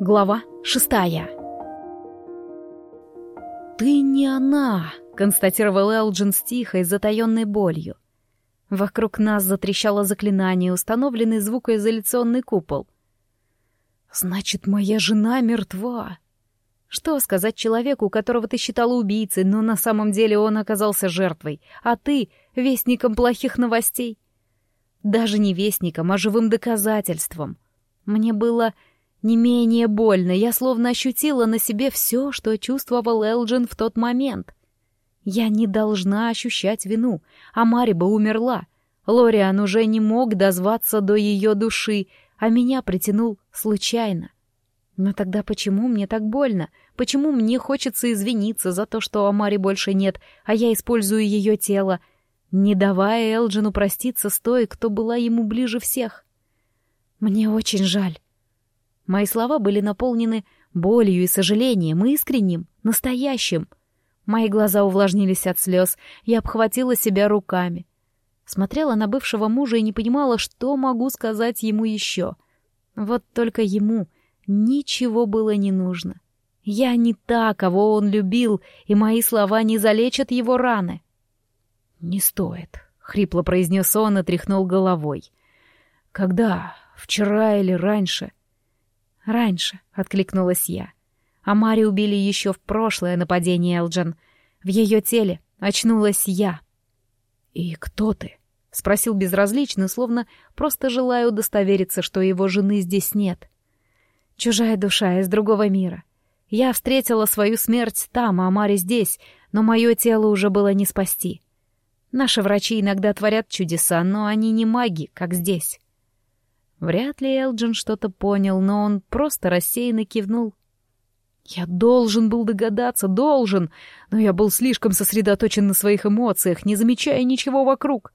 Глава шестая. «Ты не она!» — констатировал Элджин с тихой, затаённой болью. Вокруг нас затрещало заклинание, установленный звукоизоляционный купол. «Значит, моя жена мертва!» Что сказать человеку, которого ты считала убийцей, но на самом деле он оказался жертвой, а ты — вестником плохих новостей? Даже не вестником, а живым доказательством. Мне было не менее больно, я словно ощутила на себе все, что чувствовал Элджин в тот момент. Я не должна ощущать вину, а Мариба умерла. Лориан уже не мог дозваться до ее души, а меня притянул случайно. Но тогда почему мне так больно? Почему мне хочется извиниться за то, что Амари больше нет, а я использую ее тело, не давая Элджину проститься с той, кто была ему ближе всех? Мне очень жаль. Мои слова были наполнены болью и сожалением, искренним, настоящим. Мои глаза увлажнились от слез, я обхватила себя руками. Смотрела на бывшего мужа и не понимала, что могу сказать ему еще. Вот только ему ничего было не нужно. Я не та, кого он любил, и мои слова не залечат его раны. «Не стоит», — хрипло произнес он и тряхнул головой. «Когда? Вчера или раньше?» «Раньше», — откликнулась я. А Мари убили еще в прошлое нападение Элджин. В ее теле очнулась я. «И кто ты?» — спросил безразлично, словно просто желая удостовериться, что его жены здесь нет. «Чужая душа из другого мира. Я встретила свою смерть там, а Мари здесь, но мое тело уже было не спасти. Наши врачи иногда творят чудеса, но они не маги, как здесь. Вряд ли Элджин что-то понял, но он просто рассеянно кивнул. Я должен был догадаться, должен, но я был слишком сосредоточен на своих эмоциях, не замечая ничего вокруг.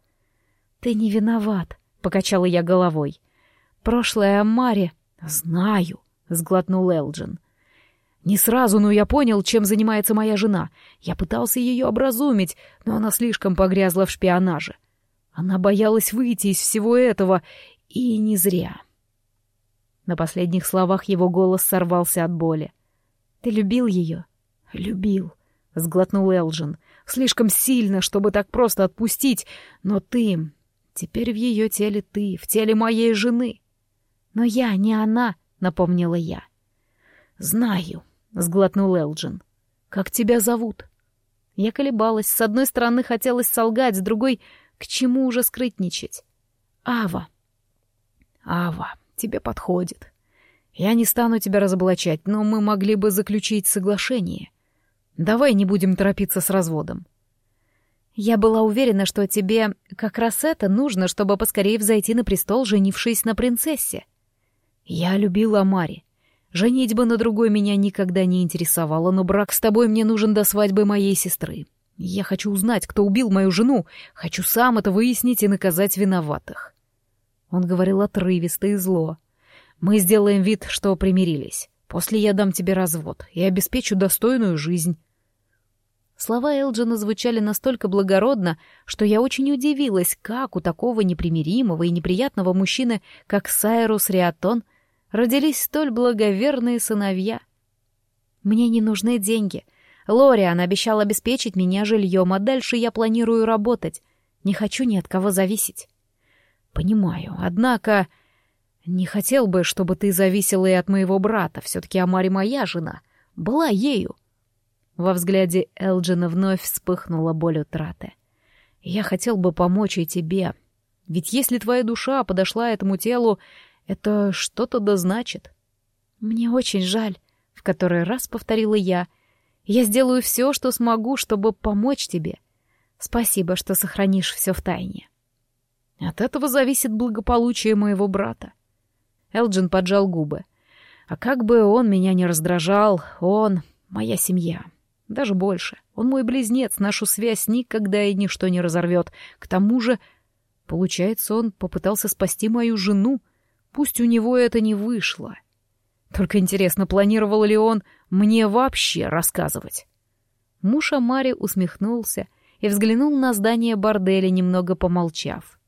«Ты не виноват», — покачала я головой. «Прошлое о Маре...» «Знаю», — сглотнул Элджин. «Не сразу, но я понял, чем занимается моя жена. Я пытался ее образумить, но она слишком погрязла в шпионаже. Она боялась выйти из всего этого, и не зря. На последних словах его голос сорвался от боли. «Ты любил ее?» «Любил», — сглотнул Элджин. «Слишком сильно, чтобы так просто отпустить. Но ты... Теперь в ее теле ты, в теле моей жены». «Но я не она», — напомнила я. «Знаю», — сглотнул Элджин. «Как тебя зовут?» Я колебалась. С одной стороны, хотелось солгать, с другой — к чему уже скрытничать? «Ава», Ава, тебе подходит. Я не стану тебя разоблачать, но мы могли бы заключить соглашение. Давай не будем торопиться с разводом. Я была уверена, что тебе как раз это нужно, чтобы поскорее взойти на престол, женившись на принцессе. Я любила Мари. Женитьба на другой меня никогда не интересовала, но брак с тобой мне нужен до свадьбы моей сестры. Я хочу узнать, кто убил мою жену. Хочу сам это выяснить и наказать виноватых. Он говорил отрывисто и зло. «Мы сделаем вид, что примирились. После я дам тебе развод и обеспечу достойную жизнь». Слова Элджина звучали настолько благородно, что я очень удивилась, как у такого непримиримого и неприятного мужчины, как Сайрус Риатон, родились столь благоверные сыновья. «Мне не нужны деньги. Лориан обещал обеспечить меня жильем, а дальше я планирую работать. Не хочу ни от кого зависеть». «Понимаю, однако...» «Не хотел бы, чтобы ты зависела и от моего брата. Все-таки Амари моя жена. Была ею». Во взгляде Элджина вновь вспыхнула боль утраты. «Я хотел бы помочь и тебе. Ведь если твоя душа подошла этому телу, это что-то да значит». «Мне очень жаль», — в который раз повторила я. «Я сделаю все, что смогу, чтобы помочь тебе. Спасибо, что сохранишь все в тайне». От этого зависит благополучие моего брата. Элджин поджал губы. А как бы он меня не раздражал, он — моя семья. Даже больше. Он мой близнец, нашу связь никогда и ничто не разорвет. К тому же, получается, он попытался спасти мою жену. Пусть у него это не вышло. Только интересно, планировал ли он мне вообще рассказывать? Муж Амари усмехнулся и взглянул на здание борделя, немного помолчав.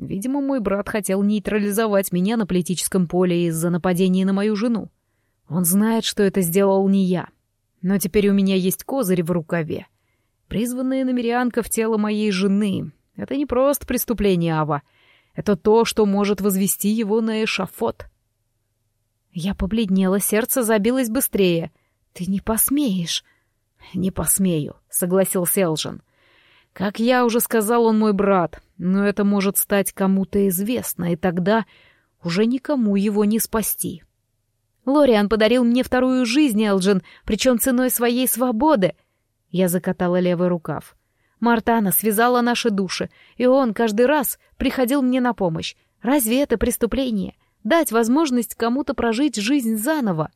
Видимо, мой брат хотел нейтрализовать меня на политическом поле из-за нападения на мою жену. Он знает, что это сделал не я. Но теперь у меня есть козырь в рукаве. Призванная намерянка в тело моей жены. Это не просто преступление, Ава. Это то, что может возвести его на эшафот. Я побледнела, сердце забилось быстрее. «Ты не посмеешь!» «Не посмею», — согласился Элжин. «Как я уже сказал, он мой брат, но это может стать кому-то известно, и тогда уже никому его не спасти». «Лориан подарил мне вторую жизнь, Элджин, причем ценой своей свободы!» Я закатала левый рукав. Мартана связала наши души, и он каждый раз приходил мне на помощь. Разве это преступление? Дать возможность кому-то прожить жизнь заново?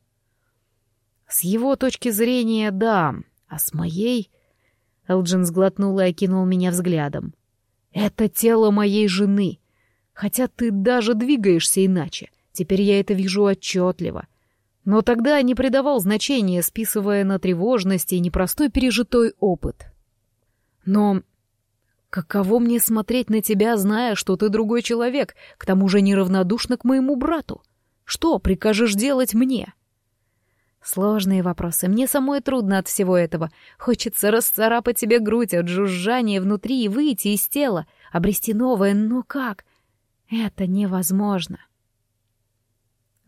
С его точки зрения, да, а с моей... Элджин сглотнул и окинул меня взглядом. «Это тело моей жены. Хотя ты даже двигаешься иначе. Теперь я это вижу отчетливо. Но тогда не придавал значения, списывая на тревожность и непростой пережитой опыт. Но каково мне смотреть на тебя, зная, что ты другой человек, к тому же неравнодушна к моему брату? Что прикажешь делать мне? Сложные вопросы. Мне самой трудно от всего этого. Хочется расцарапать себе грудь от жужжания внутри и выйти из тела, обрести новое, но как? Это невозможно. —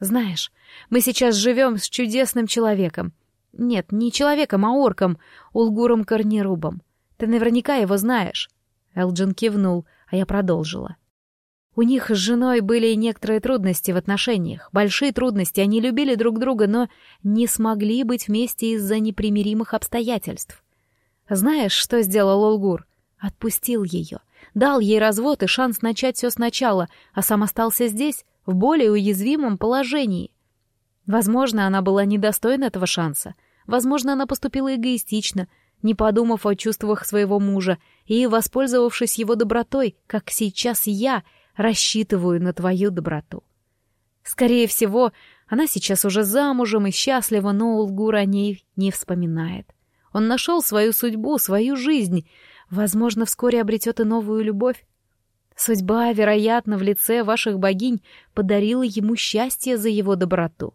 знаешь, мы сейчас живем с чудесным человеком. Нет, не человеком, а орком, Улгуром Корнерубом. Ты наверняка его знаешь. Элджин кивнул, а я продолжила. У них с женой были некоторые трудности в отношениях, большие трудности, они любили друг друга, но не смогли быть вместе из-за непримиримых обстоятельств. Знаешь, что сделал Улгур? Отпустил ее, дал ей развод и шанс начать все сначала, а сам остался здесь, в более уязвимом положении. Возможно, она была недостойна этого шанса. Возможно, она поступила эгоистично, не подумав о чувствах своего мужа и воспользовавшись его добротой, как сейчас я рассчитываю на твою доброту. Скорее всего, она сейчас уже замужем и счастлива, но Улгур о ней не вспоминает. Он нашел свою судьбу, свою жизнь. Возможно, вскоре обретет и новую любовь. Судьба, вероятно, в лице ваших богинь подарила ему счастье за его доброту.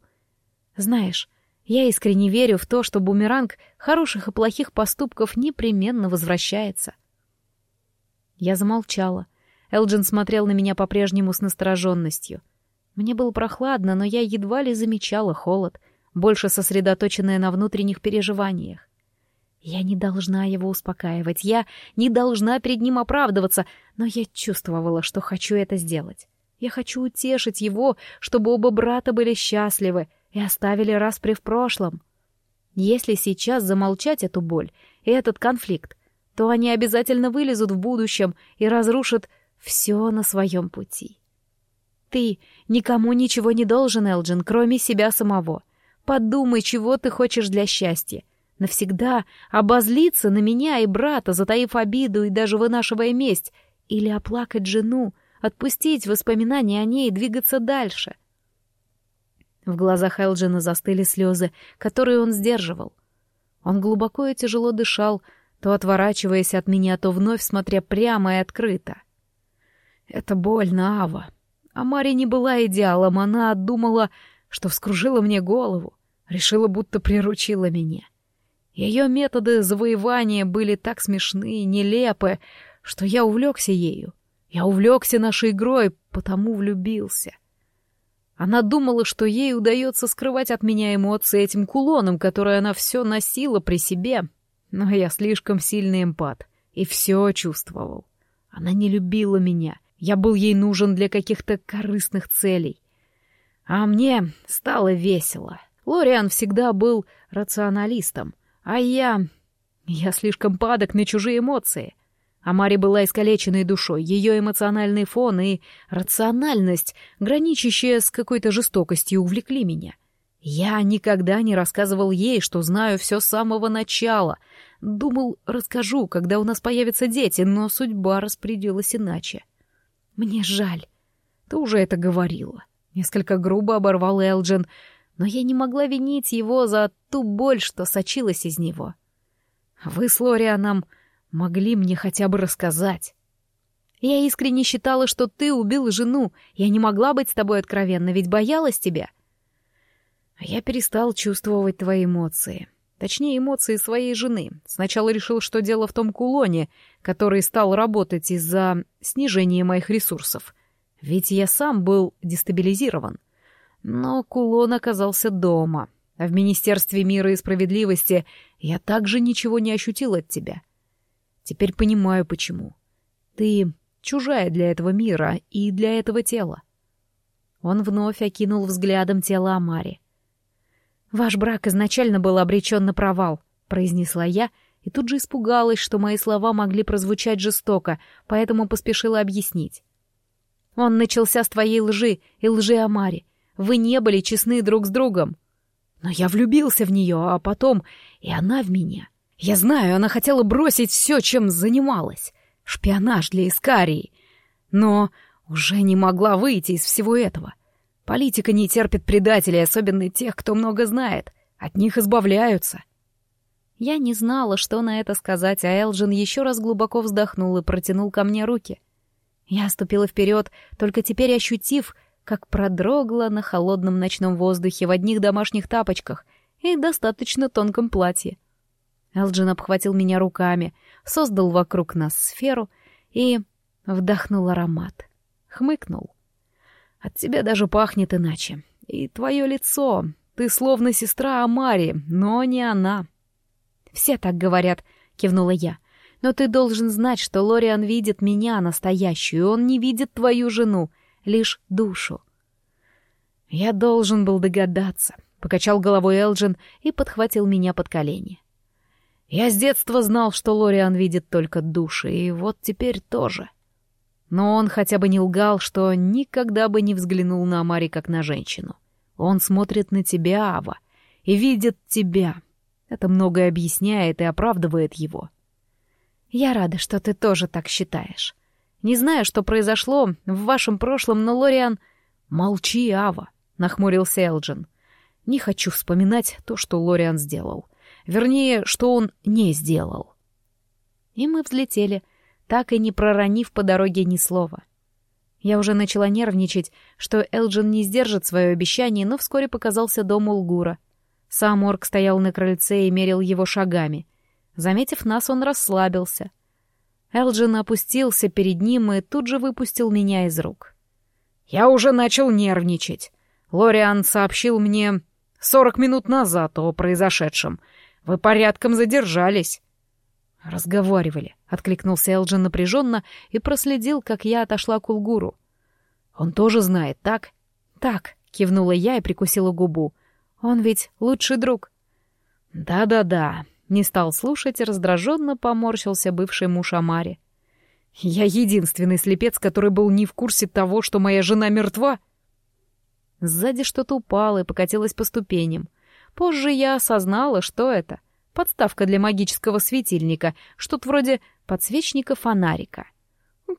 Знаешь, я искренне верю в то, что бумеранг хороших и плохих поступков непременно возвращается. Я замолчала. Элджин смотрел на меня по-прежнему с настороженностью. Мне было прохладно, но я едва ли замечала холод, больше сосредоточенная на внутренних переживаниях. Я не должна его успокаивать, я не должна перед ним оправдываться, но я чувствовала, что хочу это сделать. Я хочу утешить его, чтобы оба брата были счастливы и оставили распри в прошлом. Если сейчас замолчать эту боль и этот конфликт, то они обязательно вылезут в будущем и разрушат все на своем пути. Ты никому ничего не должен, Элджин, кроме себя самого. Подумай, чего ты хочешь для счастья, Навсегда обозлиться на меня и брата, затаив обиду и даже вынашивая месть, или оплакать жену, отпустить воспоминания о ней и двигаться дальше. В глазах Элджина застыли слезы, которые он сдерживал. Он глубоко и тяжело дышал, то отворачиваясь от меня, то вновь смотря прямо и открыто. Это больно, Ава. А Мария не была идеалом, она думала, что вскружила мне голову, решила, будто приручила меня. Ее методы завоевания были так смешны и нелепы, что я увлекся ею. Я увлекся нашей игрой, потому влюбился. Она думала, что ей удается скрывать от меня эмоции этим кулоном, который она все носила при себе. Но я слишком сильный эмпат и все чувствовал. Она не любила меня. Я был ей нужен для каких-то корыстных целей. А мне стало весело. Лориан всегда был рационалистом. А я... Я слишком падок на чужие эмоции. А Мари была искалеченной душой, ее эмоциональный фон и рациональность, граничащая с какой-то жестокостью, увлекли меня. Я никогда не рассказывал ей, что знаю все с самого начала. Думал, расскажу, когда у нас появятся дети, но судьба распорядилась иначе. Мне жаль. Ты уже это говорила. Несколько грубо оборвал Элджин, но я не могла винить его за ту боль, что сочилась из него. Вы с Лорианом могли мне хотя бы рассказать. Я искренне считала, что ты убил жену. Я не могла быть с тобой откровенна, ведь боялась тебя. Я перестал чувствовать твои эмоции. Точнее, эмоции своей жены. Сначала решил, что дело в том кулоне, который стал работать из-за снижения моих ресурсов. Ведь я сам был дестабилизирован. Но кулон оказался дома. А в Министерстве мира и справедливости я также ничего не ощутил от тебя. Теперь понимаю, почему. Ты чужая для этого мира и для этого тела. Он вновь окинул взглядом тело Амари. «Ваш брак изначально был обречен на провал», — произнесла я, и тут же испугалась, что мои слова могли прозвучать жестоко, поэтому поспешила объяснить. «Он начался с твоей лжи и лжи Амари. Вы не были честны друг с другом. Но я влюбился в нее, а потом и она в меня. Я знаю, она хотела бросить все, чем занималась. Шпионаж для Искарии. Но уже не могла выйти из всего этого. Политика не терпит предателей, особенно тех, кто много знает. От них избавляются. Я не знала, что на это сказать, а Элджин еще раз глубоко вздохнул и протянул ко мне руки. Я ступила вперед, только теперь ощутив, как продрогла на холодном ночном воздухе в одних домашних тапочках и достаточно тонком платье. Элджин обхватил меня руками, создал вокруг нас сферу и вдохнул аромат. Хмыкнул. От тебя даже пахнет иначе. И твое лицо. Ты словно сестра Амари, но не она. Все так говорят, кивнула я. Но ты должен знать, что Лориан видит меня настоящую, он не видит твою жену, лишь душу. Я должен был догадаться, покачал головой Элджин и подхватил меня под колени. Я с детства знал, что Лориан видит только души, и вот теперь тоже — но он хотя бы не лгал, что никогда бы не взглянул на Амари как на женщину. Он смотрит на тебя, Ава, и видит тебя. Это многое объясняет и оправдывает его. Я рада, что ты тоже так считаешь. Не знаю, что произошло в вашем прошлом, но Лориан... Молчи, Ава, нахмурился Элджин. Не хочу вспоминать то, что Лориан сделал. Вернее, что он не сделал. И мы взлетели, так и не проронив по дороге ни слова. Я уже начала нервничать, что Элджин не сдержит свое обещание, но вскоре показался дом Улгура. Сам орк стоял на крыльце и мерил его шагами. Заметив нас, он расслабился. Элджин опустился перед ним и тут же выпустил меня из рук. «Я уже начал нервничать. Лориан сообщил мне сорок минут назад о произошедшем. Вы порядком задержались». «Разговаривали», — откликнулся Элджин напряженно и проследил, как я отошла к Улгуру. «Он тоже знает, так?» «Так», — кивнула я и прикусила губу. «Он ведь лучший друг». «Да-да-да», — не стал слушать и раздраженно поморщился бывший муж Амари. «Я единственный слепец, который был не в курсе того, что моя жена мертва». Сзади что-то упало и покатилось по ступеням. Позже я осознала, что это — Подставка для магического светильника, что-то вроде подсвечника-фонарика.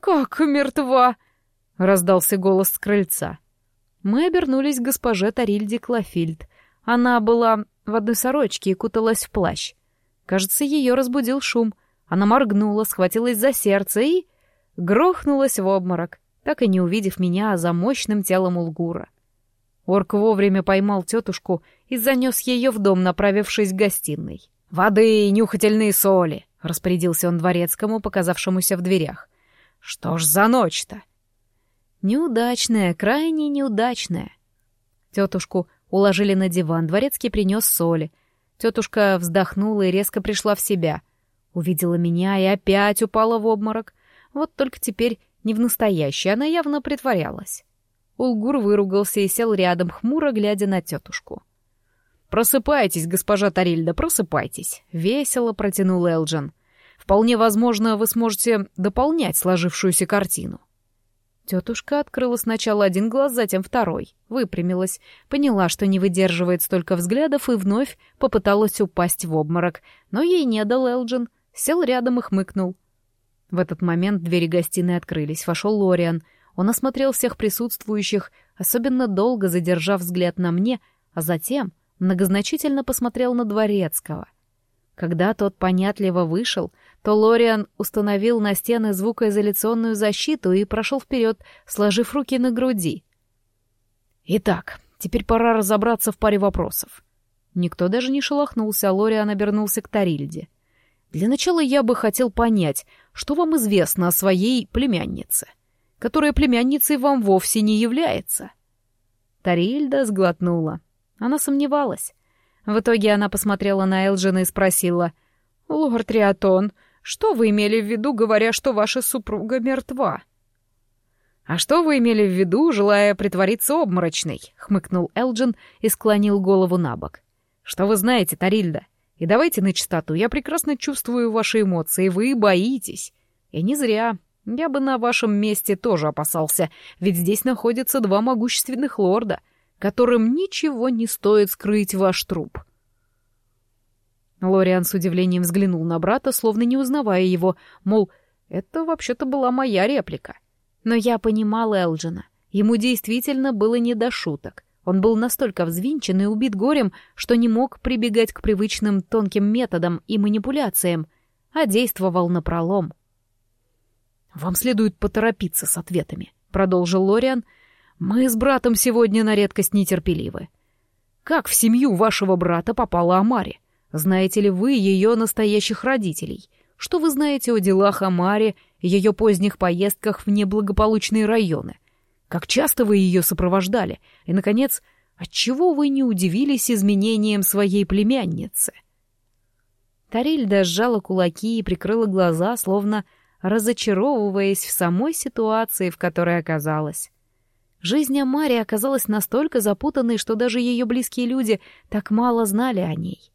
«Как мертва!» — раздался голос с крыльца. Мы обернулись к госпоже Тарильде Клофильд. Она была в одной сорочке и куталась в плащ. Кажется, ее разбудил шум. Она моргнула, схватилась за сердце и... грохнулась в обморок, так и не увидев меня за мощным телом Улгура. Орк вовремя поймал тетушку и занес ее в дом, направившись к гостиной. «Воды и нюхательные соли», — распорядился он дворецкому, показавшемуся в дверях. «Что ж за ночь-то?» «Неудачная, крайне неудачная». Тетушку уложили на диван, дворецкий принес соли. Тетушка вздохнула и резко пришла в себя. Увидела меня и опять упала в обморок. Вот только теперь не в настоящий, она явно притворялась. Улгур выругался и сел рядом, хмуро глядя на тетушку. «Просыпайтесь, госпожа Тарильда, просыпайтесь», — весело протянул Элджин. «Вполне возможно, вы сможете дополнять сложившуюся картину». Тетушка открыла сначала один глаз, затем второй, выпрямилась, поняла, что не выдерживает столько взглядов и вновь попыталась упасть в обморок, но ей не дал Элджин, сел рядом и хмыкнул. В этот момент двери гостиной открылись, вошел Лориан. Он осмотрел всех присутствующих, особенно долго задержав взгляд на мне, а затем многозначительно посмотрел на Дворецкого. Когда тот понятливо вышел, то Лориан установил на стены звукоизоляционную защиту и прошел вперед, сложив руки на груди. «Итак, Теперь пора разобраться в паре вопросов. Никто даже не шелохнулся, а Лориан обернулся к Тарильде. Для начала я бы хотел понять, что вам известно о своей племяннице, которая племянницей вам вовсе не является. Тарильда сглотнула. Она сомневалась. В итоге она посмотрела на Элджина и спросила, «Лорд Риатон, что вы имели в виду, говоря, что ваша супруга мертва?» «А что вы имели в виду, желая притвориться обморочной?» — хмыкнул Элджин и склонил голову на бок. «Что вы знаете, Тарильда? И давайте на чистоту, я прекрасно чувствую ваши эмоции, вы боитесь. И не зря. Я бы на вашем месте тоже опасался, ведь здесь находятся два могущественных лорда, которым ничего не стоит скрыть ваш труп». Лориан с удивлением взглянул на брата, словно не узнавая его, мол, это вообще-то была моя реплика. Но я понимал Элджина. Ему действительно было не до шуток. Он был настолько взвинчен и убит горем, что не мог прибегать к привычным тонким методам и манипуляциям, а действовал напролом. «Вам следует поторопиться с ответами», — продолжил Лориан. «Мы с братом сегодня на редкость нетерпеливы. Как в семью вашего брата попала Амари? Знаете ли вы ее настоящих родителей? Что вы знаете о делах Амари ее поздних поездках в неблагополучные районы. Как часто вы ее сопровождали? И, наконец, отчего вы не удивились изменениям своей племянницы? Тарильда сжала кулаки и прикрыла глаза, словно разочаровываясь в самой ситуации, в которой оказалась. Жизнь Амари оказалась настолько запутанной, что даже ее близкие люди так мало знали о ней.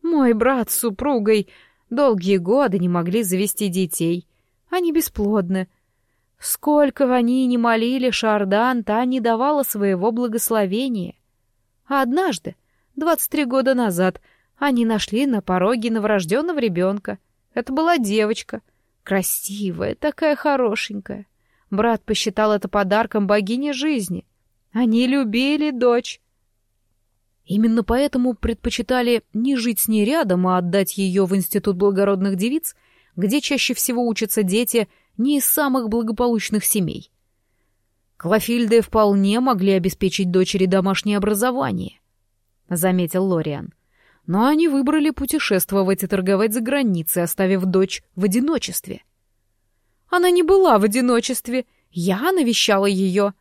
«Мой брат с супругой долгие годы не могли завести детей. Они бесплодны. Сколько они ни молили Шардан, та не давала своего благословения. А однажды, двадцать три года назад, они нашли на пороге новорожденного ребенка. Это была девочка. Красивая, такая хорошенькая. Брат посчитал это подарком богини жизни. Они любили дочь. Именно поэтому предпочитали не жить с ней рядом, а отдать ее в Институт благородных девиц — где чаще всего учатся дети не из самых благополучных семей. Клофильды вполне могли обеспечить дочери домашнее образование, — заметил Лориан. Но они выбрали путешествовать и торговать за границей, оставив дочь в одиночестве. Она не была в одиночестве, я навещала ее.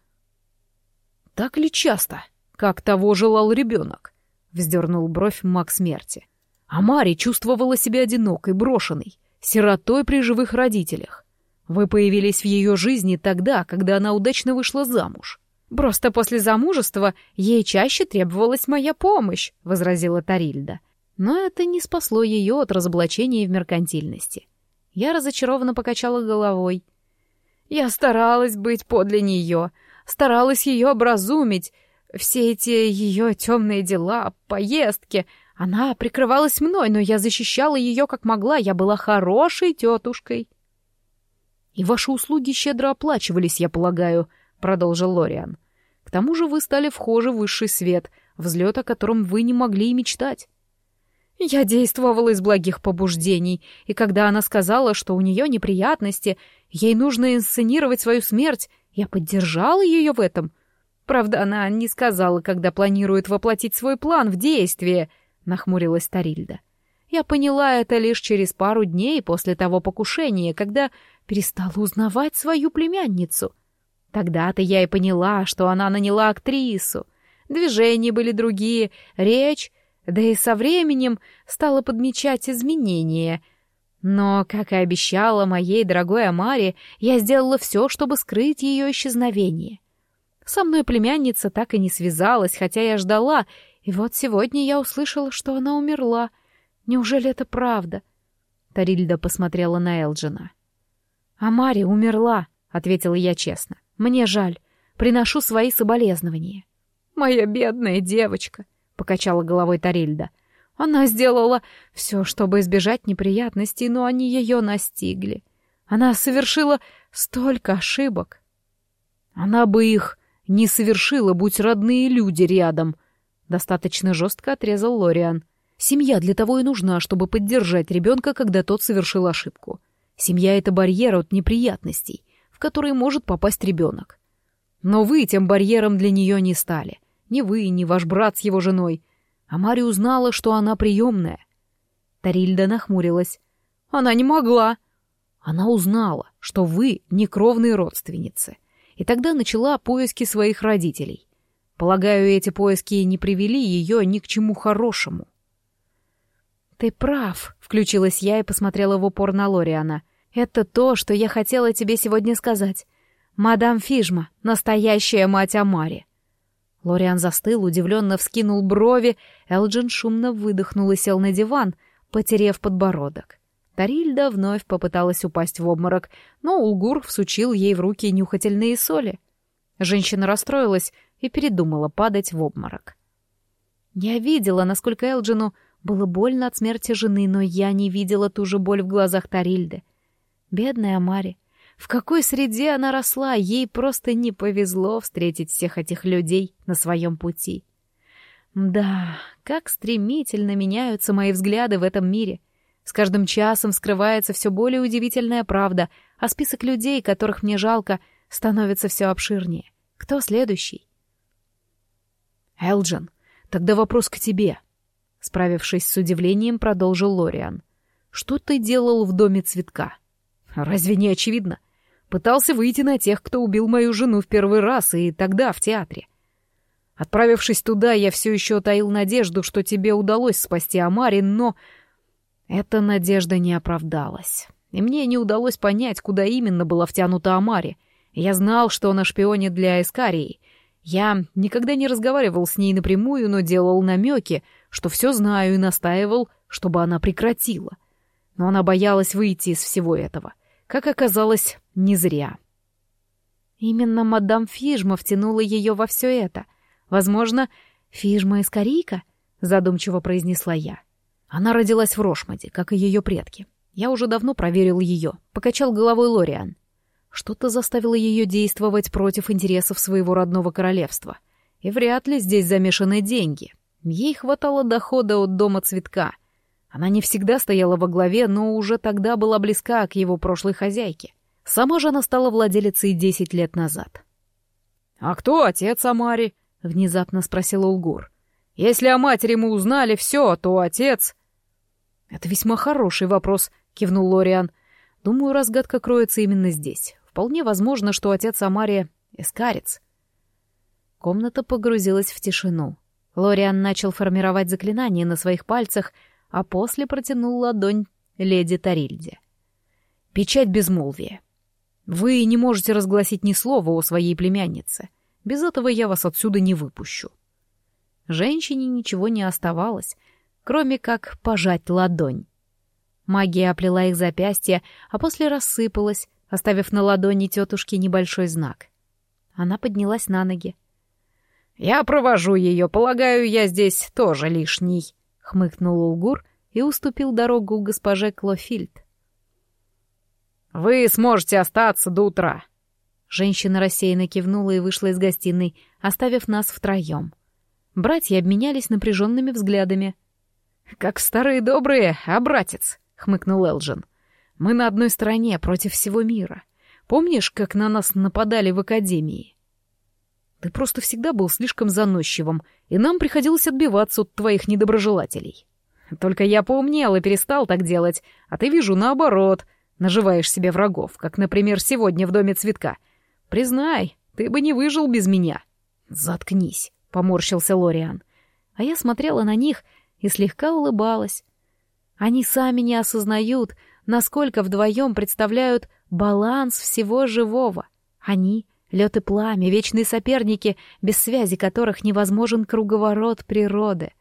Так ли часто, как того желал ребенок? — вздернул бровь маг смерти. А Мари чувствовала себя одинокой, брошенной, сиротой при живых родителях. Вы появились в ее жизни тогда, когда она удачно вышла замуж. Просто после замужества ей чаще требовалась моя помощь, возразила Тарильда. Но это не спасло ее от разоблачения в меркантильности. Я разочарованно покачала головой. Я старалась быть подле нее, старалась ее образумить. Все эти ее темные дела, поездки — она прикрывалась мной, но я защищала ее как могла, я была хорошей тетушкой. «И ваши услуги щедро оплачивались, я полагаю», — продолжил Лориан. «К тому же вы стали вхожи в высший свет, взлет о котором вы не могли и мечтать». Я действовала из благих побуждений, и когда она сказала, что у нее неприятности, ей нужно инсценировать свою смерть, я поддержала ее в этом. Правда, она не сказала, когда планирует воплотить свой план в действие —— нахмурилась Тарильда. «Я поняла это лишь через пару дней после того покушения, когда перестала узнавать свою племянницу. Тогда-то я и поняла, что она наняла актрису. Движения были другие, речь, да и со временем стала подмечать изменения. Но, как и обещала моей дорогой Амаре, я сделала все, чтобы скрыть ее исчезновение». Со мной племянница так и не связалась, хотя я ждала и вот сегодня я услышала, что она умерла. Неужели это правда? Тарильда посмотрела на Элджина. «А Мари умерла», — ответила я честно. «Мне жаль. Приношу свои соболезнования». «Моя бедная девочка», — покачала головой Тарильда. «Она сделала все, чтобы избежать неприятностей, но они ее настигли. Она совершила столько ошибок». «Она бы их не совершила, будь родные люди рядом», Достаточно жестко отрезал Лориан. Семья для того и нужна, чтобы поддержать ребенка, когда тот совершил ошибку. Семья — это барьер от неприятностей, в который может попасть ребенок. Но вы тем барьером для нее не стали. Ни вы, ни ваш брат с его женой. А Мари узнала, что она приемная. Тарильда нахмурилась. Она не могла. Она узнала, что вы не кровные родственницы. И тогда начала поиски своих родителей. Полагаю, эти поиски не привели ее ни к чему хорошему. «Ты прав», — включилась я и посмотрела в упор на Лориана. «Это то, что я хотела тебе сегодня сказать. Мадам Фижма, настоящая мать Амари». Лориан застыл, удивленно вскинул брови, Элджин шумно выдохнул и сел на диван, потерев подбородок. Тарильда вновь попыталась упасть в обморок, но Улгур всучил ей в руки нюхательные соли. Женщина расстроилась и передумала падать в обморок. Я видела, насколько Элджину было больно от смерти жены, но я не видела ту же боль в глазах Тарильды. Бедная Мари. В какой среде она росла, ей просто не повезло встретить всех этих людей на своем пути. Да, как стремительно меняются мои взгляды в этом мире. С каждым часом скрывается все более удивительная правда, а список людей, которых мне жалко, становится все обширнее. Кто следующий? Элджин, тогда вопрос к тебе. Справившись с удивлением, продолжил Лориан. «Что ты делал в доме цветка? Разве не очевидно? Пытался выйти на тех, кто убил мою жену в первый раз, и тогда в театре. Отправившись туда, я все еще таил надежду, что тебе удалось спасти Амари, но... Эта надежда не оправдалась. И мне не удалось понять, куда именно была втянута Амари. Я знал, что она шпионит для Эскарии. Я никогда не разговаривал с ней напрямую, но делал намеки, что все знаю и настаивал, чтобы она прекратила. Но она боялась выйти из всего этого. Как оказалось, не зря. Именно мадам Фижма втянула ее во все это. Возможно, Фижма из Корейка? Задумчиво произнесла я. Она родилась в Рошмаде, как и ее предки. Я уже давно проверил ее. Покачал головой Лориан. Что-то заставило ее действовать против интересов своего родного королевства. И вряд ли здесь замешаны деньги. Ей хватало дохода от дома цветка. Она не всегда стояла во главе, но уже тогда была близка к его прошлой хозяйке. Сама же она стала владелицей десять лет назад. «А кто отец Амари?» — внезапно спросил Улгур. «Если о матери мы узнали все, то отец...» «Это весьма хороший вопрос», — кивнул Лориан. «Думаю, разгадка кроется именно здесь. Вполне возможно, что отец Амари — эскарец». Комната погрузилась в тишину. Лориан начал формировать заклинание на своих пальцах, а после протянул ладонь леди Тарильде. «Печать безмолвия. Вы не можете разгласить ни слова о своей племяннице. Без этого я вас отсюда не выпущу». Женщине ничего не оставалось, кроме как пожать ладонь. Магия оплела их запястья, а после рассыпалась, оставив на ладони тетушки небольшой знак. Она поднялась на ноги. «Я провожу ее, полагаю, я здесь тоже лишний», — хмыкнул Улгур и уступил дорогу госпоже Клофильд. «Вы сможете остаться до утра». Женщина рассеянно кивнула и вышла из гостиной, оставив нас втроем. Братья обменялись напряженными взглядами. «Как старые добрые, а братец», — хмыкнул Элджин. «Мы на одной стороне против всего мира. Помнишь, как на нас нападали в Академии?» Ты просто всегда был слишком заносчивым, и нам приходилось отбиваться от твоих недоброжелателей. Только я поумнел и перестал так делать, а ты, вижу, наоборот, наживаешь себе врагов, как, например, сегодня в Доме Цветка. Признай, ты бы не выжил без меня. Заткнись, — поморщился Лориан. А я смотрела на них и слегка улыбалась. Они сами не осознают, насколько вдвоем представляют баланс всего живого. Они Лед и пламя, вечные соперники, без связи которых невозможен круговорот природы.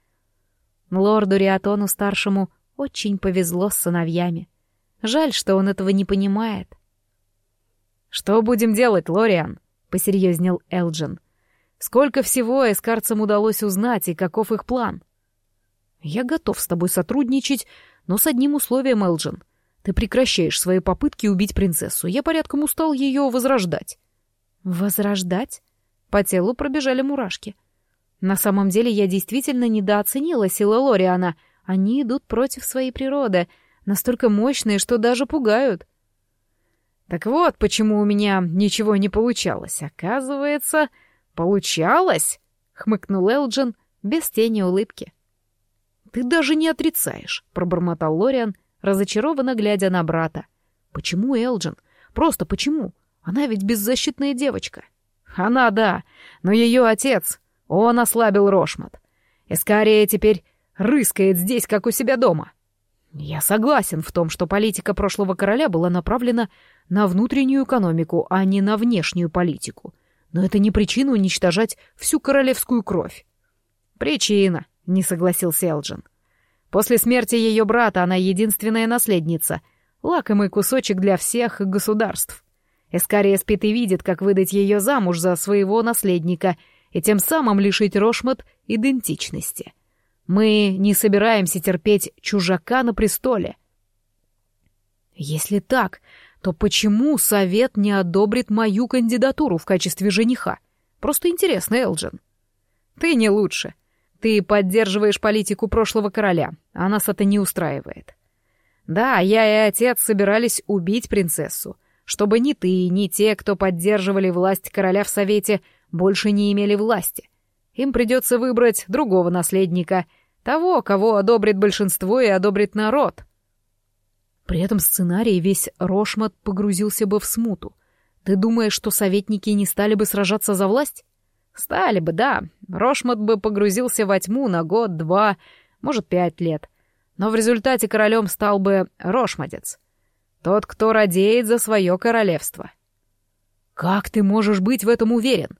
Лорду Риатону-старшему очень повезло с сыновьями. Жаль, что он этого не понимает. «Что будем делать, Лориан?» — посерьезнел Элджин. «Сколько всего эскарцам удалось узнать и каков их план?» «Я готов с тобой сотрудничать, но с одним условием, Элджин. Ты прекращаешь свои попытки убить принцессу. Я порядком устал ее возрождать». Возрождать? По телу пробежали мурашки. На самом деле я действительно недооценила силы Лориана. Они идут против своей природы, настолько мощные, что даже пугают. Так вот, почему у меня ничего не получалось. Оказывается, получалось? хмыкнул Элджин без тени улыбки. «Ты даже не отрицаешь», — пробормотал Лориан, разочарованно глядя на брата. «Почему Элджин? Просто почему? Она ведь беззащитная девочка». «Она, да, но ее отец, он ослабил Рошмат. Эскария теперь рыскает здесь, как у себя дома». «Я согласен в том, что политика прошлого короля была направлена на внутреннюю экономику, а не на внешнюю политику. Но это не причина уничтожать всю королевскую кровь». «Причина», — не согласился Элджин. «После смерти ее брата она единственная наследница, лакомый кусочек для всех государств. Эскария спит и видит, как выдать ее замуж за своего наследника и тем самым лишить Рошмат идентичности. Мы не собираемся терпеть чужака на престоле». «Если так, то почему совет не одобрит мою кандидатуру в качестве жениха? Просто интересно, Элджин». «Ты не лучше. Ты поддерживаешь политику прошлого короля, а нас это не устраивает. Да, я и отец собирались убить принцессу, чтобы ни ты, ни те, кто поддерживали власть короля в Совете, больше не имели власти. Им придется выбрать другого наследника, того, кого одобрит большинство и одобрит народ. При этом сценарии весь Рошмат погрузился бы в смуту. Ты думаешь, что советники не стали бы сражаться за власть? Стали бы, да. Рошмот бы погрузился во тьму на год, два, может, пять лет. Но в результате королем стал бы Рошмодец. Тот, кто радеет за свое королевство. Как ты можешь быть в этом уверен?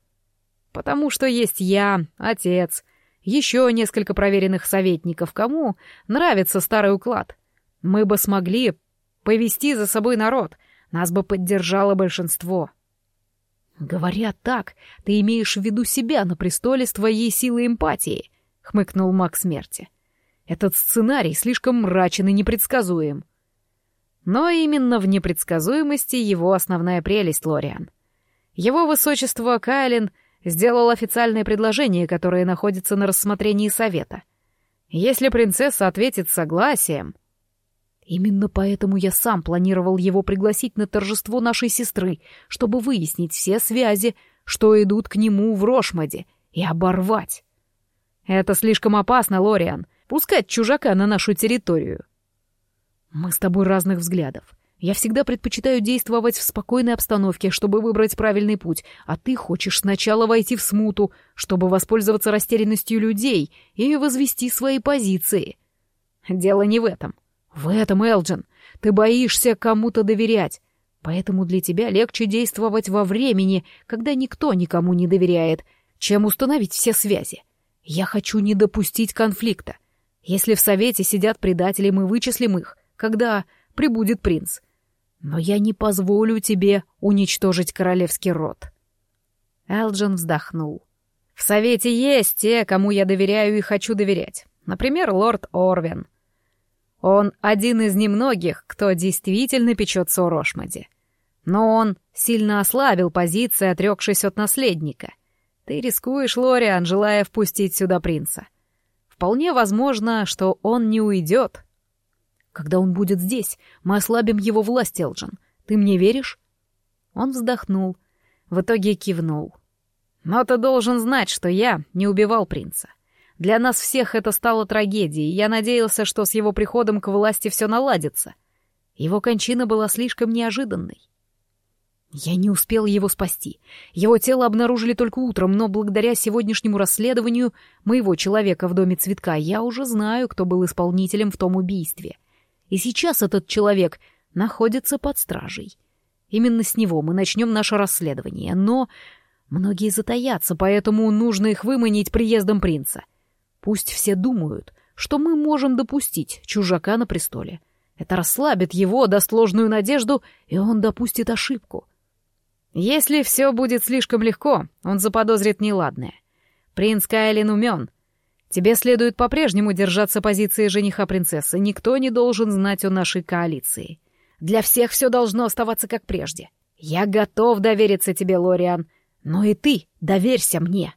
Потому что есть я, отец, еще несколько проверенных советников, кому нравится старый уклад. Мы бы смогли повести за собой народ, нас бы поддержало большинство. «Говоря так, ты имеешь в виду себя на престоле с твоей силой эмпатии», — хмыкнул маг смерти. «Этот сценарий слишком мрачен и непредсказуем». Но именно в непредсказуемости его основная прелесть, Лориан. Его высочество Кайлин сделал официальное предложение, которое находится на рассмотрении совета. Если принцесса ответит согласием, Именно поэтому я сам планировал его пригласить на торжество нашей сестры, чтобы выяснить все связи, что идут к нему в Рошмаде, и оборвать. Это слишком опасно, Лориан, пускать чужака на нашу территорию. Мы с тобой разных взглядов. Я всегда предпочитаю действовать в спокойной обстановке, чтобы выбрать правильный путь, а ты хочешь сначала войти в смуту, чтобы воспользоваться растерянностью людей и возвести свои позиции. Дело не в этом. В этом, Элджин, ты боишься кому-то доверять. Поэтому для тебя легче действовать во времени, когда никто никому не доверяет, чем установить все связи. Я хочу не допустить конфликта. Если в совете сидят предатели, мы вычислим их, когда прибудет принц. Но я не позволю тебе уничтожить королевский род. Элджин вздохнул. В совете есть те, кому я доверяю и хочу доверять. Например, лорд Орвен — он один из немногих, кто действительно печется о Рошмаде. Но он сильно ослабил позиции, отрекшись от наследника. Ты рискуешь, Лориан, желая впустить сюда принца. Вполне возможно, что он не уйдет. Когда он будет здесь, мы ослабим его власть, Элджин. Ты мне веришь? Он вздохнул. В итоге кивнул. Но ты должен знать, что я не убивал принца. Для нас всех это стало трагедией, я надеялся, что с его приходом к власти все наладится. Его кончина была слишком неожиданной. Я не успел его спасти. Его тело обнаружили только утром, но благодаря сегодняшнему расследованию моего человека в доме цветка я уже знаю, кто был исполнителем в том убийстве. И сейчас этот человек находится под стражей. Именно с него мы начнем наше расследование, но многие затаятся, поэтому нужно их выманить приездом принца. Пусть все думают, что мы можем допустить чужака на престоле. Это расслабит его, даст ложную надежду, и он допустит ошибку. Если все будет слишком легко, он заподозрит неладное. Принц Кайлин умен. Тебе следует по-прежнему держаться позиции жениха принцессы. Никто не должен знать о нашей коалиции. Для всех все должно оставаться как прежде. Я готов довериться тебе, Лориан. Но и ты доверься мне.